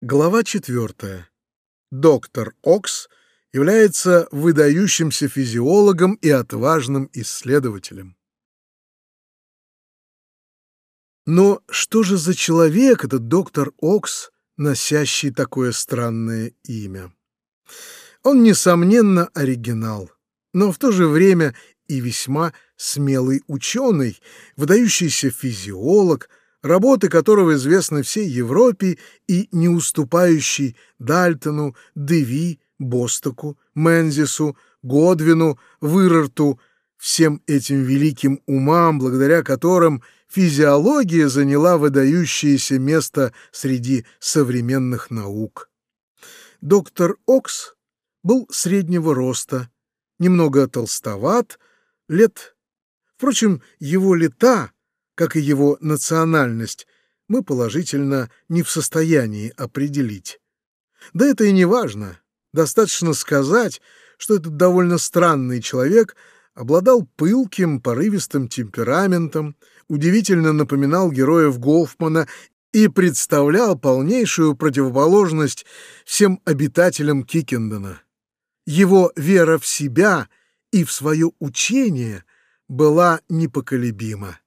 Глава 4. Доктор Окс является выдающимся физиологом и отважным исследователем. Но что же за человек этот доктор Окс, носящий такое странное имя? Он, несомненно, оригинал, но в то же время и весьма смелый ученый, выдающийся физиолог, работы которого известны всей Европе и не уступающий Дальтону, Деви, Бостоку, Мензису, Годвину, Вырарту, всем этим великим умам, благодаря которым физиология заняла выдающееся место среди современных наук. Доктор Окс был среднего роста, немного толстоват, лет... Впрочем, его лета как и его национальность, мы положительно не в состоянии определить. Да это и не важно. Достаточно сказать, что этот довольно странный человек обладал пылким, порывистым темпераментом, удивительно напоминал героев Гофмана и представлял полнейшую противоположность всем обитателям Кикендена. Его вера в себя и в свое учение была непоколебима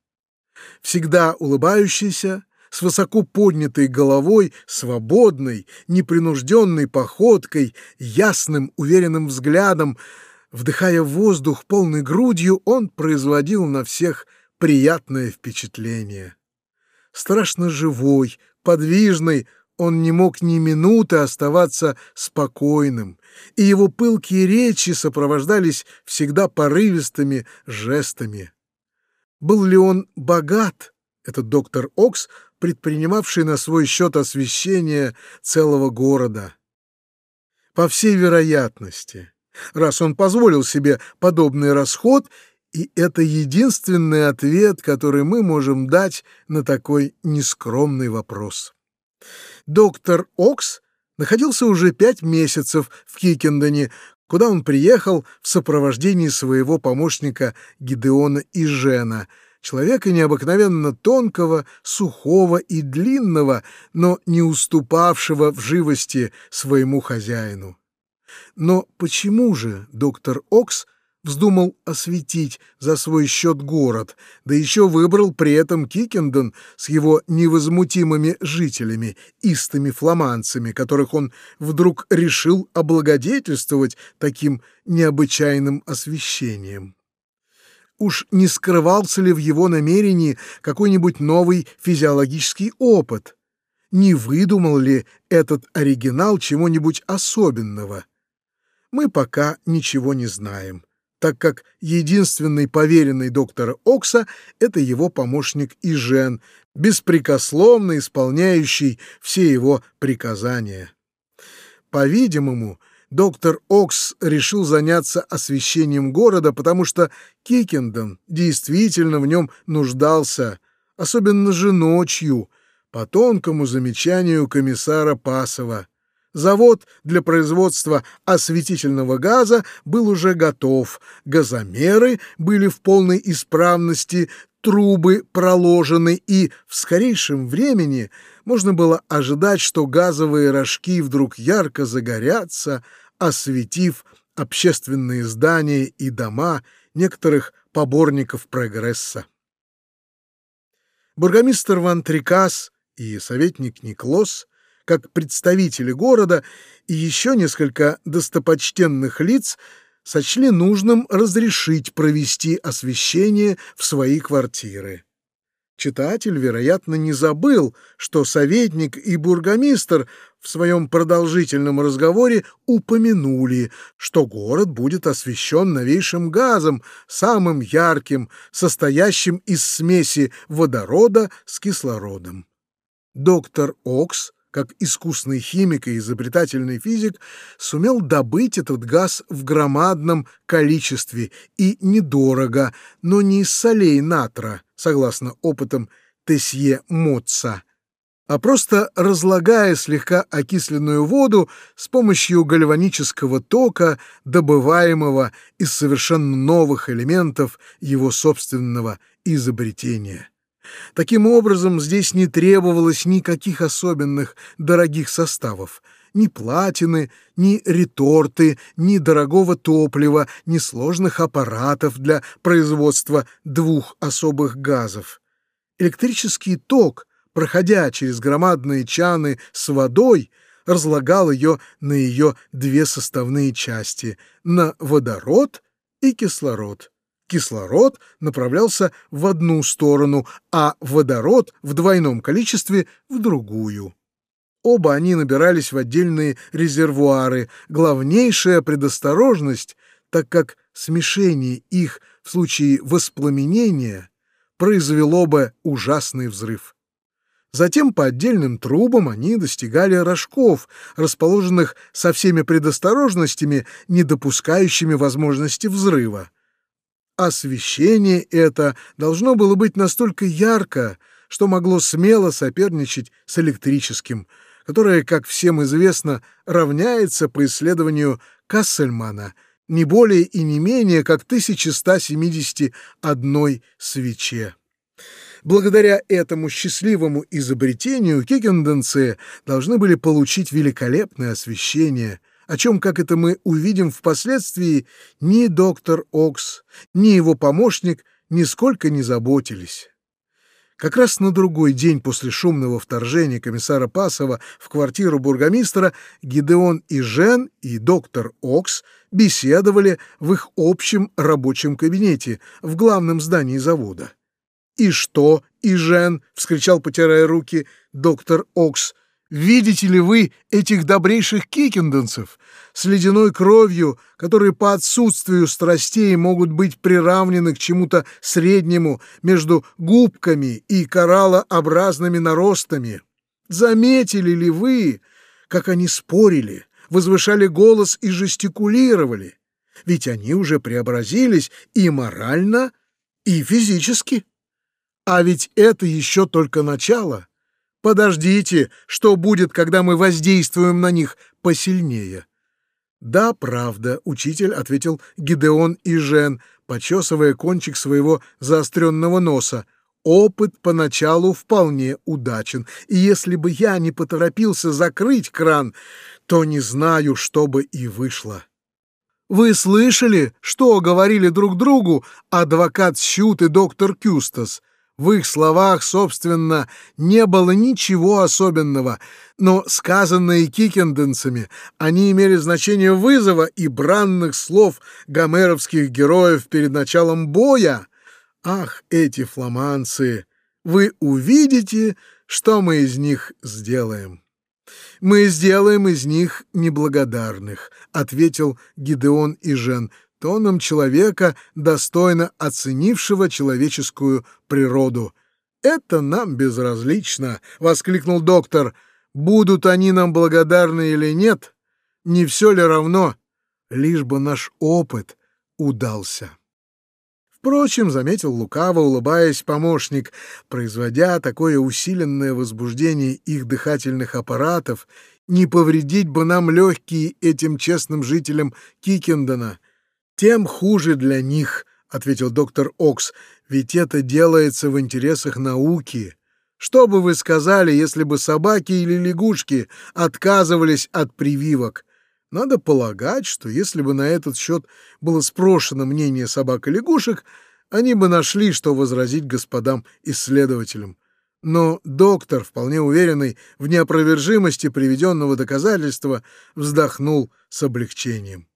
всегда улыбающийся, с высоко поднятой головой, свободной, непринужденной походкой, ясным, уверенным взглядом, вдыхая воздух полной грудью, он производил на всех приятное впечатление. Страшно живой, подвижный, он не мог ни минуты оставаться спокойным, и его пылкие речи сопровождались всегда порывистыми жестами. Был ли он богат, этот доктор Окс, предпринимавший на свой счет освещение целого города? По всей вероятности, раз он позволил себе подобный расход, и это единственный ответ, который мы можем дать на такой нескромный вопрос. Доктор Окс находился уже пять месяцев в Кикендоне, куда он приехал в сопровождении своего помощника Гидеона и Жена, человека необыкновенно тонкого, сухого и длинного, но не уступавшего в живости своему хозяину. Но почему же доктор Окс вздумал осветить за свой счет город, да еще выбрал при этом Кикенден с его невозмутимыми жителями, истыми фламандцами, которых он вдруг решил облагодетельствовать таким необычайным освещением. Уж не скрывался ли в его намерении какой-нибудь новый физиологический опыт? Не выдумал ли этот оригинал чего-нибудь особенного? Мы пока ничего не знаем так как единственный поверенный доктора Окса — это его помощник Ижен, беспрекословно исполняющий все его приказания. По-видимому, доктор Окс решил заняться освещением города, потому что Кикенден действительно в нем нуждался, особенно же ночью, по тонкому замечанию комиссара Пасова. Завод для производства осветительного газа был уже готов, газомеры были в полной исправности, трубы проложены, и в скорейшем времени можно было ожидать, что газовые рожки вдруг ярко загорятся, осветив общественные здания и дома некоторых поборников прогресса. Бургомистр Ван Трикас и советник Никлос как представители города и еще несколько достопочтенных лиц сочли нужным разрешить провести освещение в свои квартиры. Читатель, вероятно, не забыл, что советник и бургомистр в своем продолжительном разговоре упомянули, что город будет освещен новейшим газом, самым ярким, состоящим из смеси водорода с кислородом. Доктор Окс как искусный химик и изобретательный физик, сумел добыть этот газ в громадном количестве и недорого, но не из солей натра, согласно опытам Тесье Моца, а просто разлагая слегка окисленную воду с помощью гальванического тока, добываемого из совершенно новых элементов его собственного изобретения. Таким образом, здесь не требовалось никаких особенных дорогих составов, ни платины, ни реторты, ни дорогого топлива, ни сложных аппаратов для производства двух особых газов. Электрический ток, проходя через громадные чаны с водой, разлагал ее на ее две составные части — на водород и кислород. Кислород направлялся в одну сторону, а водород в двойном количестве — в другую. Оба они набирались в отдельные резервуары, главнейшая предосторожность, так как смешение их в случае воспламенения произвело бы ужасный взрыв. Затем по отдельным трубам они достигали рожков, расположенных со всеми предосторожностями, не допускающими возможности взрыва. Освещение это должно было быть настолько ярко, что могло смело соперничать с электрическим, которое, как всем известно, равняется по исследованию Кассельмана не более и не менее как 1171 свече. Благодаря этому счастливому изобретению кикенденцы должны были получить великолепное освещение, о чем, как это мы увидим впоследствии, ни доктор Окс, ни его помощник нисколько не заботились. Как раз на другой день после шумного вторжения комиссара Пасова в квартиру бургомистра Гидеон и Жен и доктор Окс беседовали в их общем рабочем кабинете в главном здании завода. «И что, и Жен?» — вскричал, потирая руки, доктор Окс. «Видите ли вы этих добрейших кикенденцев с ледяной кровью, которые по отсутствию страстей могут быть приравнены к чему-то среднему между губками и кораллообразными наростами? Заметили ли вы, как они спорили, возвышали голос и жестикулировали? Ведь они уже преобразились и морально, и физически». А ведь это еще только начало. Подождите, что будет, когда мы воздействуем на них посильнее. Да, правда, учитель ответил Гидеон и Жен, почесывая кончик своего заостренного носа. Опыт поначалу вполне удачен, и если бы я не поторопился закрыть кран, то не знаю, что бы и вышло. Вы слышали, что говорили друг другу адвокат Щут и доктор Кюстас? В их словах, собственно, не было ничего особенного, но сказанные кикенденцами, они имели значение вызова и бранных слов гомеровских героев перед началом боя. Ах, эти фламанцы! Вы увидите, что мы из них сделаем. «Мы сделаем из них неблагодарных», — ответил Гидеон и Жен тоном человека, достойно оценившего человеческую природу. «Это нам безразлично», — воскликнул доктор. «Будут они нам благодарны или нет, не все ли равно, лишь бы наш опыт удался». Впрочем, заметил лукаво, улыбаясь помощник, производя такое усиленное возбуждение их дыхательных аппаратов, не повредить бы нам легкие этим честным жителям Кикендона — тем хуже для них, ответил доктор Окс, ведь это делается в интересах науки. Что бы вы сказали, если бы собаки или лягушки отказывались от прививок? Надо полагать, что если бы на этот счет было спрошено мнение собак и лягушек, они бы нашли, что возразить господам исследователям. Но доктор, вполне уверенный в неопровержимости приведенного доказательства, вздохнул с облегчением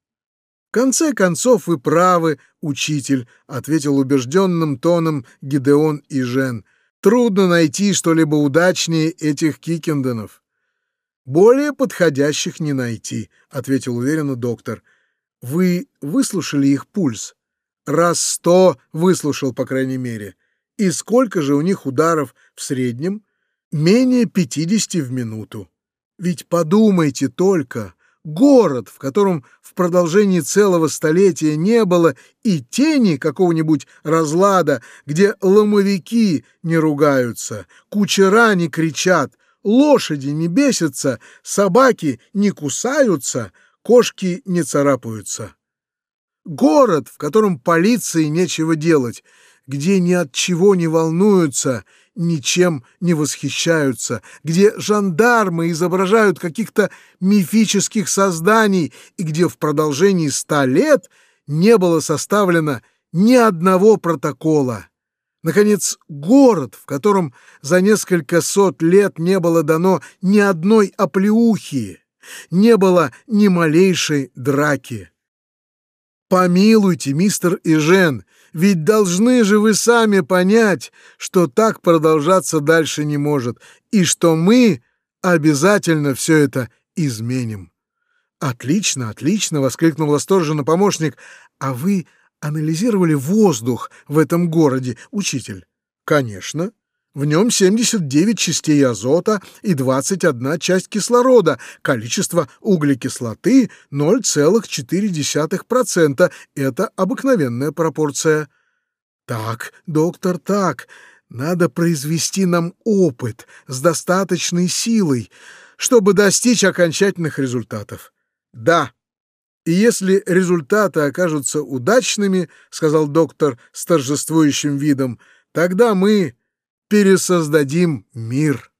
конце концов вы правы, учитель, ответил убежденным тоном Гидеон и Жен. Трудно найти что-либо удачнее этих Кикенденов. Более подходящих не найти, ответил уверенно доктор. Вы выслушали их пульс? Раз сто выслушал, по крайней мере. И сколько же у них ударов в среднем? Менее пятидесяти в минуту. Ведь подумайте только, город, в котором в продолжении целого столетия не было и тени какого-нибудь разлада, где ломовики не ругаются, кучера не кричат, лошади не бесятся, собаки не кусаются, кошки не царапаются. Город, в котором полиции нечего делать, где ни от чего не волнуются, ничем не восхищаются, где жандармы изображают каких-то мифических созданий и где в продолжении ста лет не было составлено ни одного протокола. Наконец, город, в котором за несколько сот лет не было дано ни одной оплеухи, не было ни малейшей драки. Помилуйте, мистер Ижен, ведь должны же вы сами понять, что так продолжаться дальше не может, и что мы обязательно все это изменим. «Отлично, отлично!» — воскликнул восторженно помощник. «А вы анализировали воздух в этом городе, учитель?» «Конечно. В нем 79 частей азота и 21 часть кислорода, количество углекислоты 0,4%. Это обыкновенная пропорция. Так, доктор, так, надо произвести нам опыт с достаточной силой, чтобы достичь окончательных результатов. Да. И если результаты окажутся удачными, сказал доктор с торжествующим видом, тогда мы пересоздадим мир.